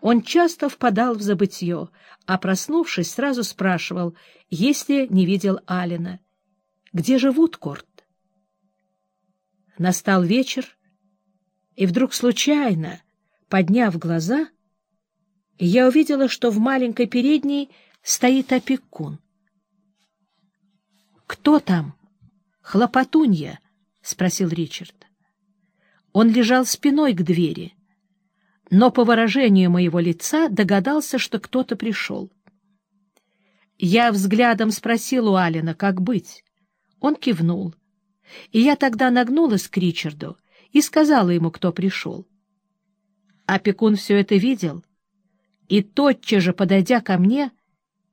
Он часто впадал в забытье, а, проснувшись, сразу спрашивал, если не видел Алина. «Где же Вудкорт?» Настал вечер, и вдруг случайно, подняв глаза, я увидела, что в маленькой передней стоит опекун. «Кто там?» «Хлопотунья», — спросил Ричард. Он лежал спиной к двери, но по выражению моего лица догадался, что кто-то пришел. Я взглядом спросил у Алина, как быть. Он кивнул, и я тогда нагнулась к Ричарду и сказала ему, кто пришел. Опекун все это видел, и, тотчас же, подойдя ко мне,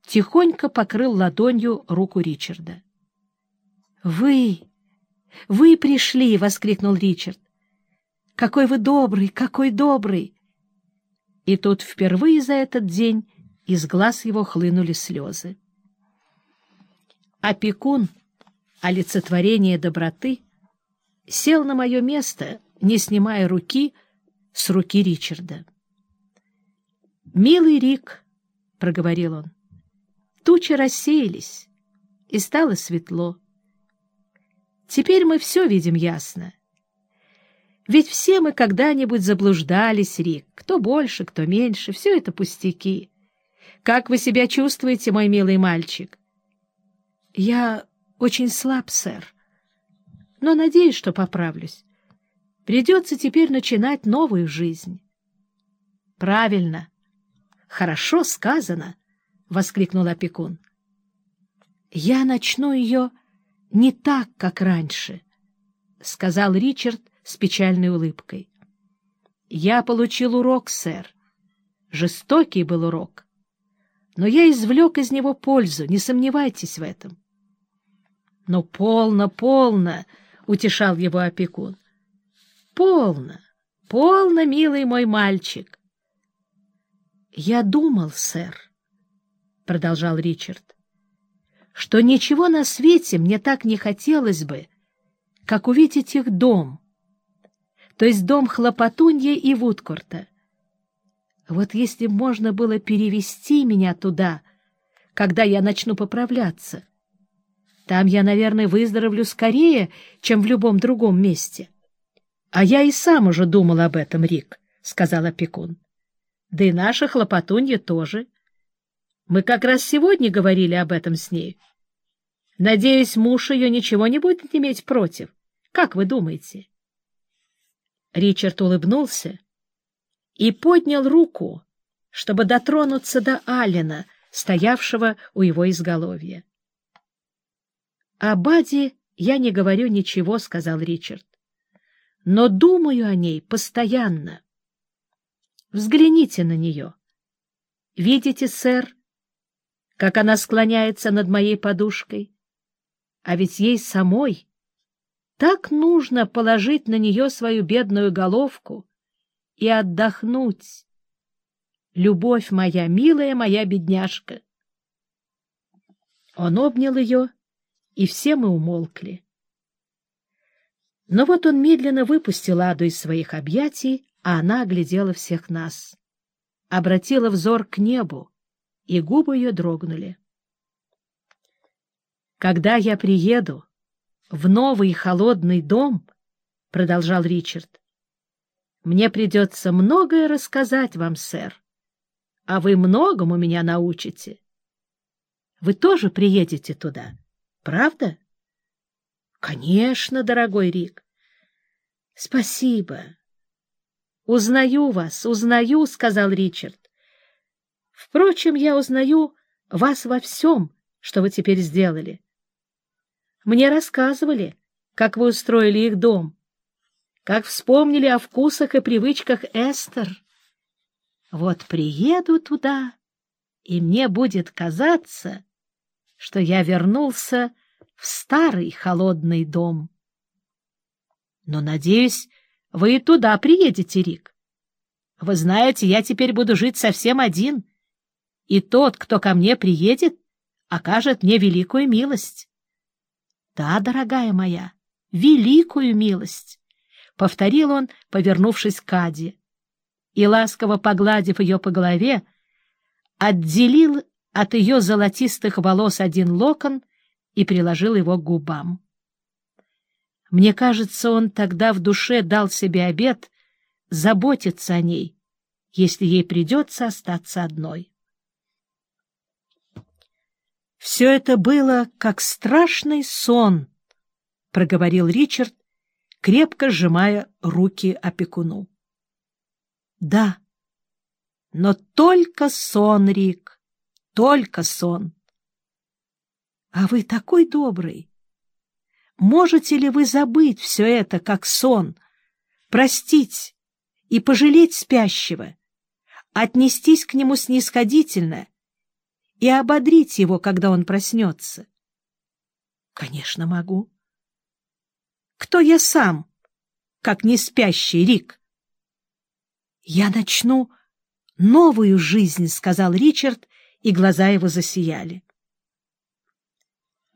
тихонько покрыл ладонью руку Ричарда. — Вы! Вы пришли! — воскликнул Ричард. — Какой вы добрый! Какой добрый! И тут впервые за этот день из глаз его хлынули слезы. Опекун, олицетворение доброты, сел на мое место, не снимая руки с руки Ричарда. «Милый Рик», — проговорил он, — тучи рассеялись, и стало светло. Теперь мы все видим ясно. Ведь все мы когда-нибудь заблуждались, Рик, кто больше, кто меньше, все это пустяки. Как вы себя чувствуете, мой милый мальчик? — Я очень слаб, сэр, но надеюсь, что поправлюсь. Придется теперь начинать новую жизнь. — Правильно. Хорошо сказано, — воскликнул опекун. — Я начну ее не так, как раньше, — сказал Ричард с печальной улыбкой. — Я получил урок, сэр. Жестокий был урок. Но я извлек из него пользу, не сомневайтесь в этом. — Ну, полно, полно, — утешал его опекун. — Полно, полно, милый мой мальчик. — Я думал, сэр, — продолжал Ричард, что ничего на свете мне так не хотелось бы, как увидеть их дом, то есть дом Хлопотунья и Вудкорта. Вот если можно было перевести меня туда, когда я начну поправляться, там я, наверное, выздоровлю скорее, чем в любом другом месте. — А я и сам уже думал об этом, Рик, — сказал опекун. — Да и наша Хлопотунья тоже. — мы как раз сегодня говорили об этом с ней. Надеюсь, муж ее ничего не будет иметь против. Как вы думаете? Ричард улыбнулся и поднял руку, чтобы дотронуться до Алина, стоявшего у его изголовья. — О Баде я не говорю ничего, — сказал Ричард, — но думаю о ней постоянно. Взгляните на нее. Видите, сэр, как она склоняется над моей подушкой. А ведь ей самой так нужно положить на нее свою бедную головку и отдохнуть. Любовь моя, милая моя бедняжка. Он обнял ее, и все мы умолкли. Но вот он медленно выпустил Аду из своих объятий, а она оглядела всех нас, обратила взор к небу, и губы ее дрогнули. «Когда я приеду в новый холодный дом, — продолжал Ричард, — мне придется многое рассказать вам, сэр, а вы многому меня научите. Вы тоже приедете туда, правда? — Конечно, дорогой Рик. — Спасибо. — Узнаю вас, узнаю, — сказал Ричард. Впрочем, я узнаю вас во всем, что вы теперь сделали. Мне рассказывали, как вы устроили их дом, как вспомнили о вкусах и привычках Эстер. Вот приеду туда, и мне будет казаться, что я вернулся в старый холодный дом. Но, надеюсь, вы и туда приедете, Рик. Вы знаете, я теперь буду жить совсем один — и тот, кто ко мне приедет, окажет мне великую милость. — Да, дорогая моя, великую милость, — повторил он, повернувшись к Аде. — и, ласково погладив ее по голове, отделил от ее золотистых волос один локон и приложил его к губам. Мне кажется, он тогда в душе дал себе обет заботиться о ней, если ей придется остаться одной. «Все это было как страшный сон», — проговорил Ричард, крепко сжимая руки опекуну. «Да, но только сон, Рик, только сон. А вы такой добрый. Можете ли вы забыть все это, как сон, простить и пожалеть спящего, отнестись к нему снисходительно и ободрить его, когда он проснется? Конечно, могу. Кто я сам, как не спящий Рик? Я начну новую жизнь, — сказал Ричард, и глаза его засияли.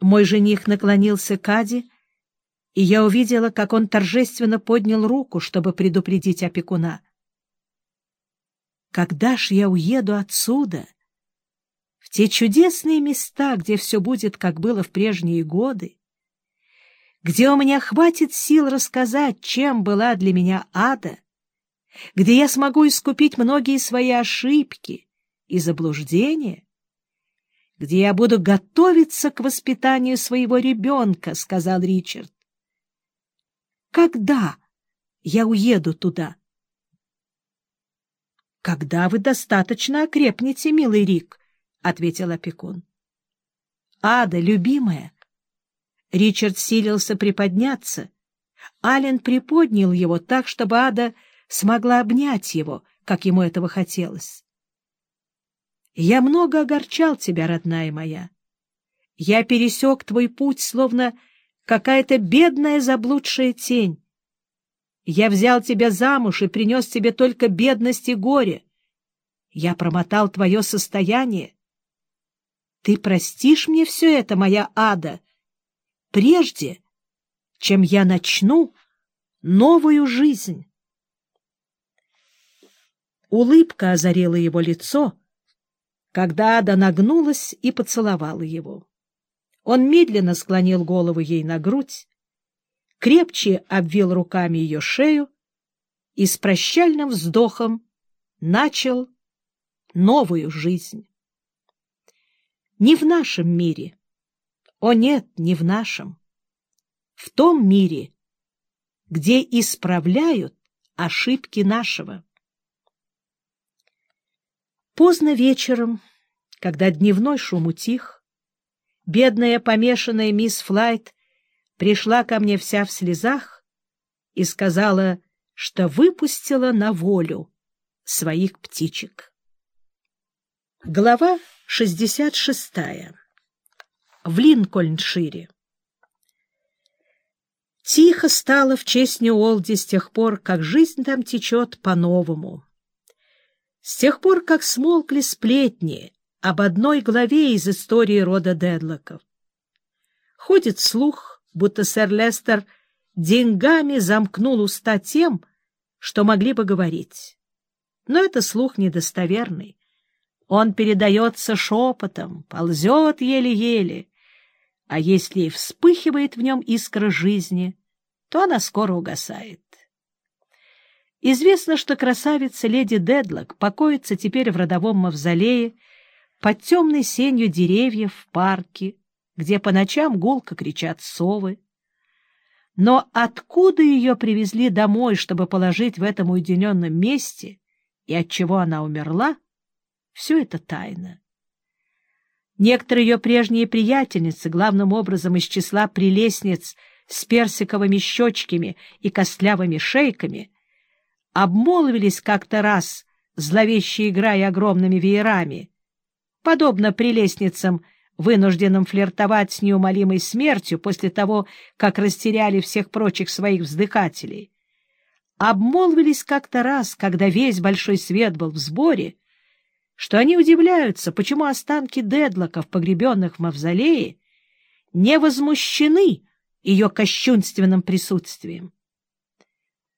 Мой жених наклонился к Аде, и я увидела, как он торжественно поднял руку, чтобы предупредить опекуна. «Когда ж я уеду отсюда?» Те чудесные места, где все будет, как было в прежние годы, где у меня хватит сил рассказать, чем была для меня ада, где я смогу искупить многие свои ошибки и заблуждения, где я буду готовиться к воспитанию своего ребенка, — сказал Ричард. — Когда я уеду туда? — Когда вы достаточно окрепнете, милый Рик, — ответил опекун. — Ада, любимая. Ричард силился приподняться. Ален приподнял его так, чтобы Ада смогла обнять его, как ему этого хотелось. Я много огорчал тебя, родная моя. Я пересек твой путь, словно какая-то бедная заблудшая тень. Я взял тебя замуж и принес тебе только бедность и горе. Я промотал твое состояние. Ты простишь мне все это, моя ада, прежде, чем я начну новую жизнь. Улыбка озарила его лицо, когда Ада нагнулась и поцеловала его. Он медленно склонил голову ей на грудь, крепче обвил руками ее шею и с прощальным вздохом начал новую жизнь. Не в нашем мире. О нет, не в нашем. В том мире, где исправляют ошибки нашего. Поздно вечером, когда дневной шум утих, бедная помешанная мисс Флайт пришла ко мне вся в слезах и сказала, что выпустила на волю своих птичек. Глава 66. В Линкольншире. Тихо стало в честь Ньюолди с тех пор, как жизнь там течет по-новому. С тех пор, как смолкли сплетни об одной главе из истории рода Дедлоков. Ходит слух, будто сэр Лестер деньгами замкнул уста тем, что могли бы говорить. Но это слух недостоверный. Он передается шепотом, ползет еле-еле, а если и вспыхивает в нем искра жизни, то она скоро угасает. Известно, что красавица леди Дедлок покоится теперь в родовом мавзолее под темной сенью деревьев в парке, где по ночам гулко кричат совы. Но откуда ее привезли домой, чтобы положить в этом уединенном месте, и от чего она умерла, все это тайна. Некоторые ее прежние приятельницы, главным образом из числа прелестниц с персиковыми щечками и костлявыми шейками, обмолвились как-то раз, зловеще играя огромными веерами, подобно прелестницам, вынужденным флиртовать с неумолимой смертью после того, как растеряли всех прочих своих вздыхателей. Обмолвились как-то раз, когда весь большой свет был в сборе, что они удивляются, почему останки Дедлоков, погребенных в мавзолее, не возмущены ее кощунственным присутствием.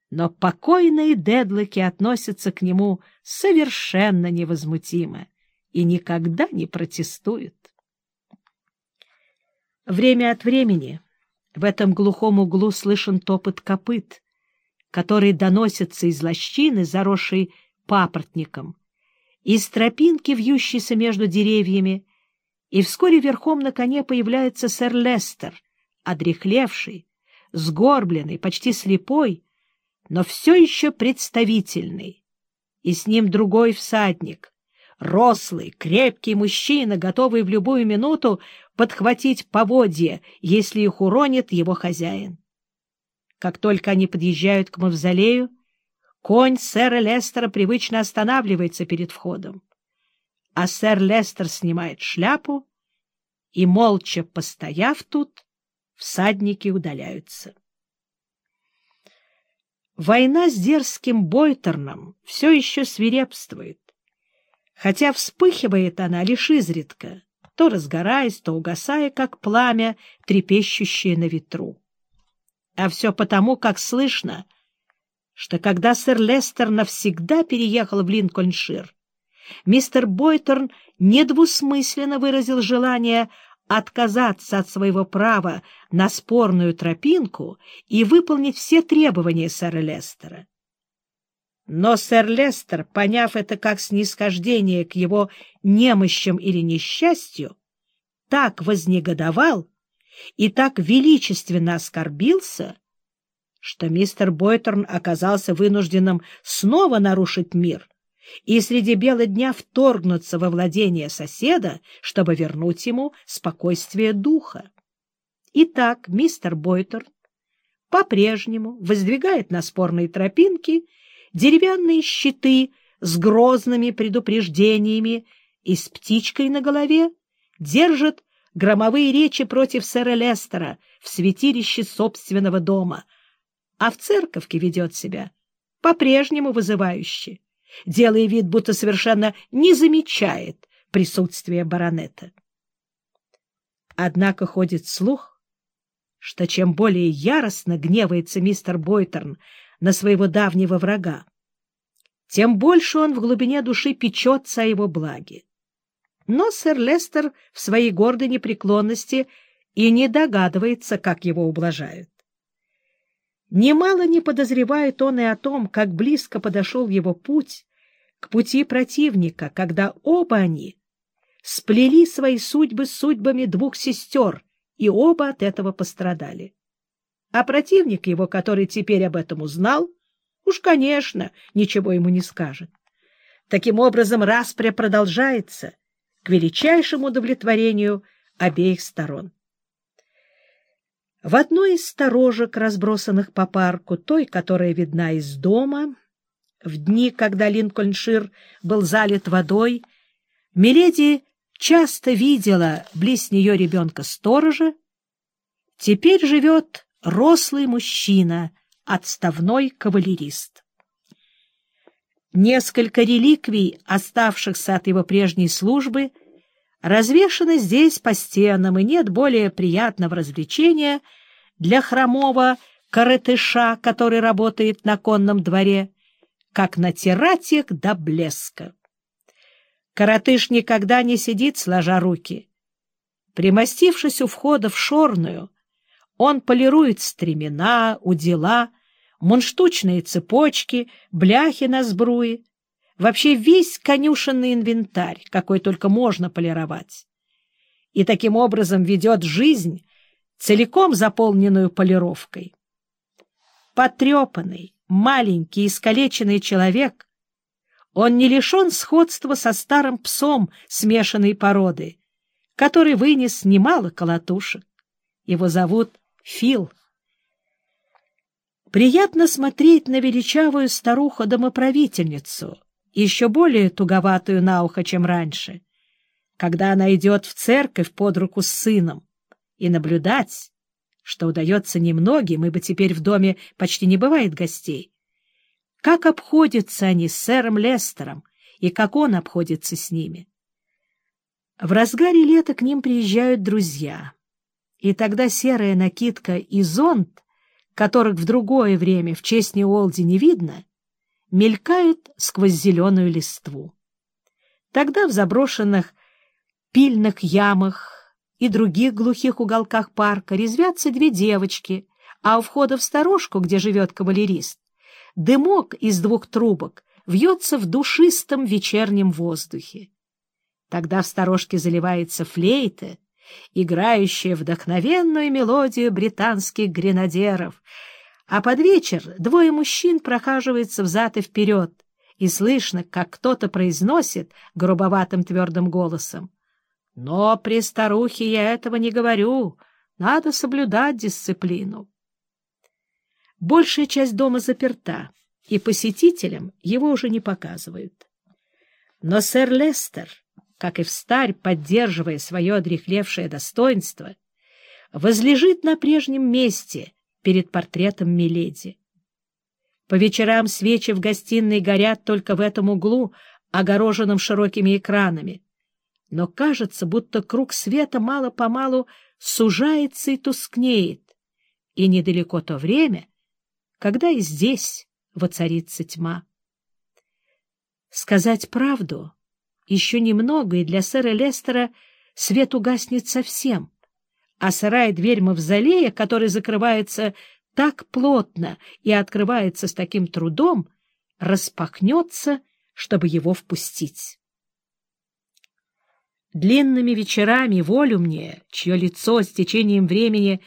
но покойные дедлоки относятся к нему совершенно невозмутимо и никогда не протестуют. Время от времени в этом глухом углу слышен топот копыт, который доносится из лощины, заросшей папоротником, из тропинки, вьющейся между деревьями, и вскоре верхом на коне появляется сэр Лестер, одрехлевший, сгорбленный, почти слепой, но все еще представительный. И с ним другой всадник, рослый, крепкий мужчина, готовый в любую минуту подхватить поводья, если их уронит его хозяин. Как только они подъезжают к мавзолею, конь сэра Лестера привычно останавливается перед входом, а сэр Лестер снимает шляпу, и, молча постояв тут, всадники удаляются. Война с дерзким Бойтерном все еще свирепствует, хотя вспыхивает она лишь изредка, то разгораясь, то угасая, как пламя, трепещущее на ветру. А все потому, как слышно, что когда сэр Лестер навсегда переехал в Линкольншир, мистер Бойтерн недвусмысленно выразил желание отказаться от своего права на спорную тропинку и выполнить все требования сэра Лестера. Но сэр Лестер, поняв это как снисхождение к его немощам или несчастью, так вознегодовал и так величественно оскорбился, что мистер Бойтерн оказался вынужденным снова нарушить мир и среди бела дня вторгнуться во владение соседа, чтобы вернуть ему спокойствие духа. Итак, мистер Бойтерн по-прежнему воздвигает на спорные тропинки деревянные щиты с грозными предупреждениями и с птичкой на голове, держит громовые речи против сэра Лестера в святилище собственного дома, а в церковке ведет себя по-прежнему вызывающе делая вид, будто совершенно не замечает присутствия баронета. Однако ходит слух, что чем более яростно гневается мистер Бойтерн на своего давнего врага, тем больше он в глубине души печется о его благе. Но сэр Лестер в своей гордой непреклонности и не догадывается, как его ублажают. Немало не подозревает он и о том, как близко подошел его путь к пути противника, когда оба они сплели свои судьбы с судьбами двух сестер, и оба от этого пострадали. А противник его, который теперь об этом узнал, уж, конечно, ничего ему не скажет. Таким образом, распря продолжается к величайшему удовлетворению обеих сторон. В одной из сторожек, разбросанных по парку, той, которая видна из дома, в дни, когда Линкольншир был залит водой, Миледи часто видела близ нее ребенка-сторожа. Теперь живет рослый мужчина, отставной кавалерист. Несколько реликвий, оставшихся от его прежней службы, развешаны здесь по стенам, и нет более приятного развлечения для хромого коротыша, который работает на конном дворе, как натирать их до блеска. Коротыш никогда не сидит, сложа руки. Примостившись у входа в шорную, он полирует стремена, удила, мунштучные цепочки, бляхи на сбруе, вообще весь конюшенный инвентарь, какой только можно полировать. И таким образом ведет жизнь, целиком заполненную полировкой. Потрепанный, маленький, искалеченный человек, он не лишен сходства со старым псом смешанной породы, который вынес немало колотушек. Его зовут Фил. Приятно смотреть на величавую старуху-домоправительницу, еще более туговатую на ухо, чем раньше, когда она идет в церковь под руку с сыном, и наблюдать, что удается немногим, ибо теперь в доме почти не бывает гостей. Как обходятся они с сэром Лестером, и как он обходится с ними. В разгаре лета к ним приезжают друзья, и тогда серая накидка и зонт которых в другое время в честь Неолди не видно, мелькают сквозь зеленую листву. Тогда в заброшенных пильных ямах и других глухих уголках парка резвятся две девочки, а у входа в сторожку, где живет кавалерист, дымок из двух трубок вьется в душистом вечернем воздухе. Тогда в сторожке заливается флейта, играющая вдохновенную мелодию британских гренадеров, а под вечер двое мужчин прохаживаются взад и вперед, и слышно, как кто-то произносит грубоватым твердым голосом. «Но при старухе я этого не говорю, надо соблюдать дисциплину». Большая часть дома заперта, и посетителям его уже не показывают. Но сэр Лестер как и встарь, поддерживая свое одрехлевшее достоинство, возлежит на прежнем месте перед портретом Миледи. По вечерам свечи в гостиной горят только в этом углу, огороженном широкими экранами, но кажется, будто круг света мало-помалу сужается и тускнеет, и недалеко то время, когда и здесь воцарится тьма. Сказать правду еще немного, и для сэра Лестера свет угаснет совсем, а сырая дверь мавзолея, который закрывается так плотно и открывается с таким трудом, распахнется, чтобы его впустить. Длинными вечерами волю мне, чье лицо с течением времени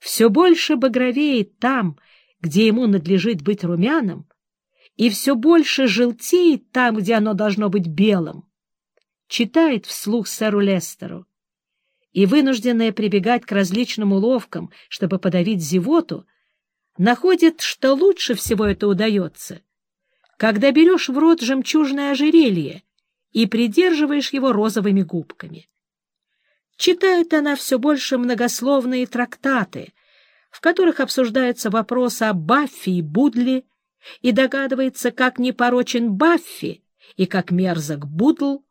все больше багровеет там, где ему надлежит быть румяным, и все больше желтеет там, где оно должно быть белым, читает вслух сэру Лестеру, и, вынужденная прибегать к различным уловкам, чтобы подавить зевоту, находит, что лучше всего это удается, когда берешь в рот жемчужное ожерелье и придерживаешь его розовыми губками. Читает она все больше многословные трактаты, в которых обсуждаются вопросы о Баффи и Будли, и догадывается, как непорочен Баффи и как мерзок Будл,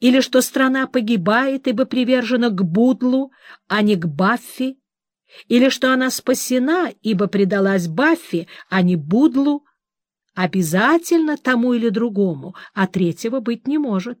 или что страна погибает, ибо привержена к Будлу, а не к Баффи, или что она спасена, ибо предалась Баффи, а не Будлу, обязательно тому или другому, а третьего быть не может.